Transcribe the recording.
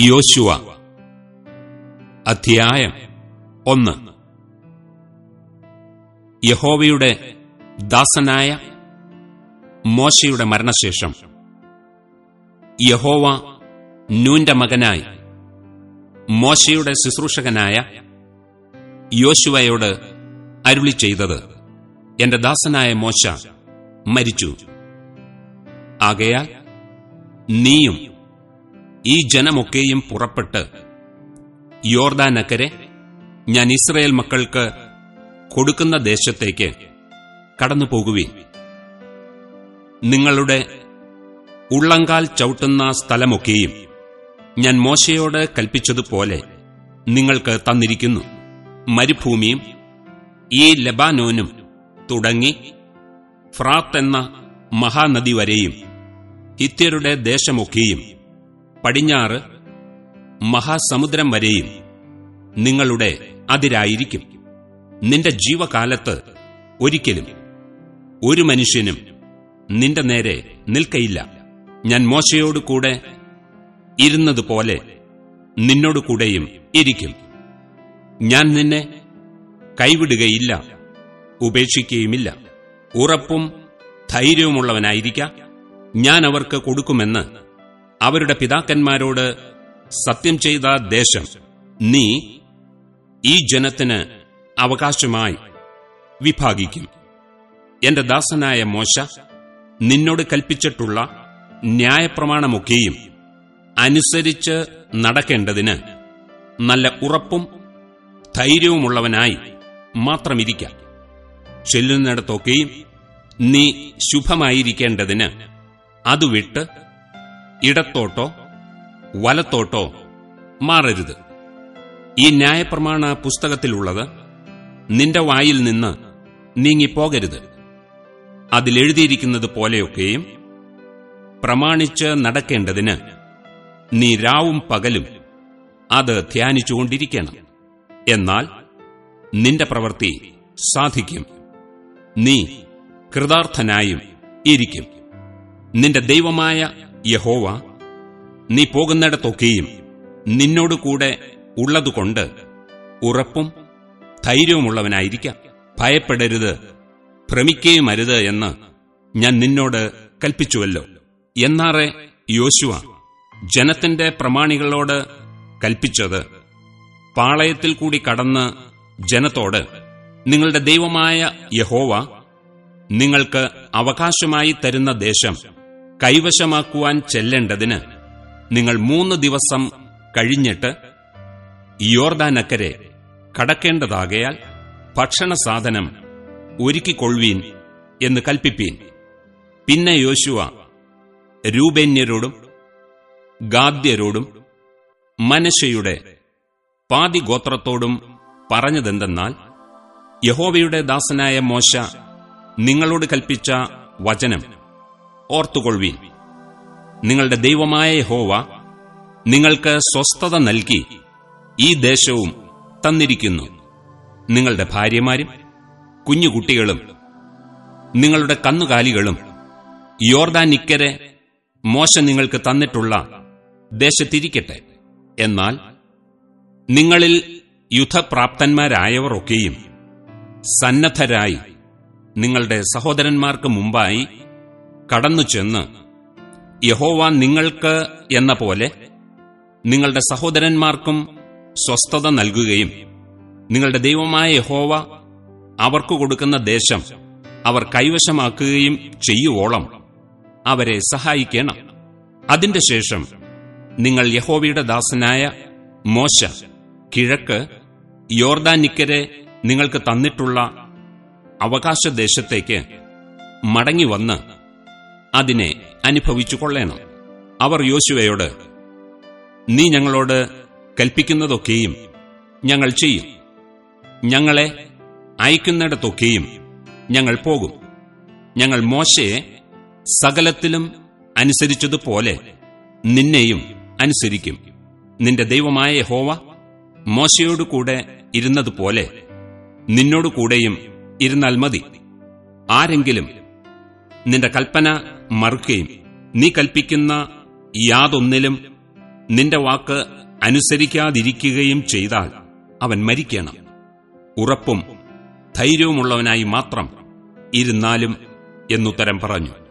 യോശുവ. അധ്യായം ഒന്ന്. യഹോവയുടെ ദാസനായ മോശയുടെ മരണശേഷം. യഹോവ നൂന്റെ മകനായി. മോശയുടെ ശുശ്രൂഷകനായ യോശുവയോട് അരുളി ചെയ്തത് എന്റെ ദാസനായ മോശ മരിച്ചു. ആകയാൽ നീയും ഈ ജനമൊക്കെയും പുറപ്പെട്ട് യോർദാനക്കരെ ഞാൻ ഇസ്രയേൽ മക്കൾക്ക് കൊടുക്കുന്ന ദേശത്തേക്ക് കടന്നുപോകുവീൻ. നിങ്ങളുടെ ഉള്ളങ്കാൽ ചവിട്ടുന്ന സ്ഥലമൊക്കെയും ഞാൻ മോശയോട് കൽപ്പിച്ചതുപോലെ നിങ്ങൾക്ക് തന്നിരിക്കുന്നു. മരുഭൂമിയും ഈ ലബാനോനും തുടങ്ങി ഫ്രാത്ത് എന്ന മഹാനദി വരെയും ഹിത്യരുടെ ദേശമൊക്കെയും പടിഞ്ഞാറ് മഹാസമുദ്രം വരെയും നിങ്ങളുടെ അതിരായിരിക്കും. നിന്റെ ജീവകാലത്ത് ഒരിക്കലും ഒരു മനുഷ്യനും നിന്റെ നേരെ നിൽക്കയില്ല. ഞാൻ മോശയോട് കൂടെ ഇരുന്നതുപോലെ നിന്നോട് കൂടെയും ഇരിക്കും. ഞാൻ നിന്നെ കൈവിടുകയില്ല ഉപേക്ഷിക്കുകയുമില്ല. ഉറപ്പും ധൈര്യവുമുള്ളവനായിരിക്കാം. ഞാൻ അവർക്ക് കൊടുക്കുമെന്ന് അവരുടെ പിതാക്കന്മാരോട് സത്യം ചെയ്ത ദേശം നീ ഈ ജനത്തിന് അവകാശമായി വിഭാഗിക്കും. എന്റെ ദാസനായ മോശ നിന്നോട് കൽപ്പിച്ചിട്ടുള്ള ന്യായപ്രമാണമൊക്കെയും അനുസരിച്ച് നടക്കേണ്ടതിന് നല്ല ഉറപ്പും ധൈര്യവുമുള്ളവനായി മാത്രമിരിക്കാം. ചെല്ലുന്നിടത്തൊക്കെയും നീ ശുഭമായിരിക്കേണ്ടതിന് അത് വിട്ട് ഇടത്തോട്ടോ വലത്തോട്ടോ മാറരുത്. ഈ ന്യായപ്രമാണ പുസ്തകത്തിലുള്ളത് നിന്റെ വായിൽ നിന്ന് നീങ്ങിപ്പോകരുത്. അതിലെഴുതിയിരിക്കുന്നത് പോലെയൊക്കെയും പ്രമാണിച്ച് നടക്കേണ്ടതിന് നീ രാവും പകലും അത് ധ്യാനിച്ചുകൊണ്ടിരിക്കണം. എന്നാൽ നിന്റെ പ്രവൃത്തി സാധിക്കും. നീ കൃതാർത്ഥനായും ഇരിക്കും. നിന്റെ ദൈവമായ യഹോവ നീ പോകുന്നിടത്തൊക്കെയും നിന്നോട് കൂടെ ഉള്ളതുകൊണ്ട് ഉറപ്പും ധൈര്യവുമുള്ളവനായിരിക്കാം. ഭയപ്പെടരുത് ഭ്രമിക്കുകയുമരുത് എന്ന് ഞാൻ നിന്നോട് കൽപ്പിച്ചുവല്ലോ. എന്നാറെ യോശുവ ജനത്തിന്റെ പ്രമാണികളോട് കൽപ്പിച്ചത്. പാളയത്തിൽ കൂടി കടന്ന് ജനത്തോട് നിങ്ങളുടെ ദൈവമായ യഹോവ നിങ്ങൾക്ക് അവകാശമായി തരുന്ന ദേശം കൈവശമാക്കുവാൻ ചെല്ലേണ്ടതിന് നിങ്ങൾ മൂന്ന് ദിവസം കഴിഞ്ഞിട്ട് യോർദാനക്കരെ കടക്കേണ്ടതാകയാൽ ഭക്ഷണ സാധനം ഒരുക്കിക്കൊള്ളുവീൻ എന്ന് കൽപ്പിപ്പീൻ. പിന്നെ യോശുവ രൂപേന്യരോടും ഗാദ്യരോടും മനശയുടെ പാതിഗോത്രത്തോടും പറഞ്ഞതെന്തെന്നാൽ യഹോവയുടെ ദാസനായ മോശ നിങ്ങളോട് കൽപ്പിച്ച വചനം ഓർത്തുകൊള്ളുവീൻ. നിങ്ങളുടെ ദൈവമായ ഹോവ നിങ്ങൾക്ക് സ്വസ്ഥത നൽകി ഈ ദേശവും തന്നിരിക്കുന്നു. നിങ്ങളുടെ ഭാര്യമാരും കുഞ്ഞുകുട്ടികളും നിങ്ങളുടെ കന്നുകാലികളും യോർദാനിക്കരെ മോശ നിങ്ങൾക്ക് തന്നിട്ടുള്ള ദേശത്തിരിക്കട്ടെ. എന്നാൽ നിങ്ങളിൽ യുദ്ധപ്രാപ്തന്മാരായവർ ഒക്കെയും സന്നദ്ധരായി നിങ്ങളുടെ സഹോദരന്മാർക്ക് മുമ്പായി കടന്നു ചെന്ന് യഹോവ നിങ്ങൾക്ക് എന്ന പോലെ നിങ്ങളുടെ സഹോദരന്മാർക്കും സ്വസ്ഥത നൽകുകയും നിങ്ങളുടെ ദൈവമായ യഹോവ അവർക്ക് കൊടുക്കുന്ന ദേശം അവർ കൈവശമാക്കുകയും ചെയ്യുവോളം അവരെ സഹായിക്കണം. അതിന്റെ ശേഷം നിങ്ങൾ യഹോവയുടെ ദാസനായ മോശ കിഴക്ക് യോർദാനിക്കരെ നിങ്ങൾക്ക് തന്നിട്ടുള്ള അവകാശദേശത്തേക്ക് മടങ്ങിവന്ന് അതിനെ അനുഭവിച്ചു കൊള്ളേണം അവർ യോശുവയോട് നീ ഞങ്ങളോട് കൽപ്പിക്കുന്നതൊക്കെയും ഞങ്ങൾ ചെയ്യും. ഞങ്ങളെ അയക്കുന്നിടത്തൊക്കെയും ഞങ്ങൾ പോകും. ഞങ്ങൾ മോശയെ സകലത്തിലും അനുസരിച്ചതുപോലെ നിന്നെയും അനുസരിക്കും. നിന്റെ ദൈവമായ ഹോവ മോശയോടുകൂടെ ഇരുന്നതുപോലെ നിന്നോടുകൂടെയും ഇരുന്നാൽ മതി. ആരെങ്കിലും നിന്റെ കൽപ്പന മറുക്കുകയും നീ കൽപ്പിക്കുന്ന യാതൊന്നിലും നിന്റെ വാക്ക് അനുസരിക്കാതിരിക്കുകയും ചെയ്താൽ അവൻ മരിക്കണം. ഉറപ്പും ധൈര്യവുമുള്ളവനായി മാത്രം ഇരുന്നാലും എന്നുത്തരം പറഞ്ഞു.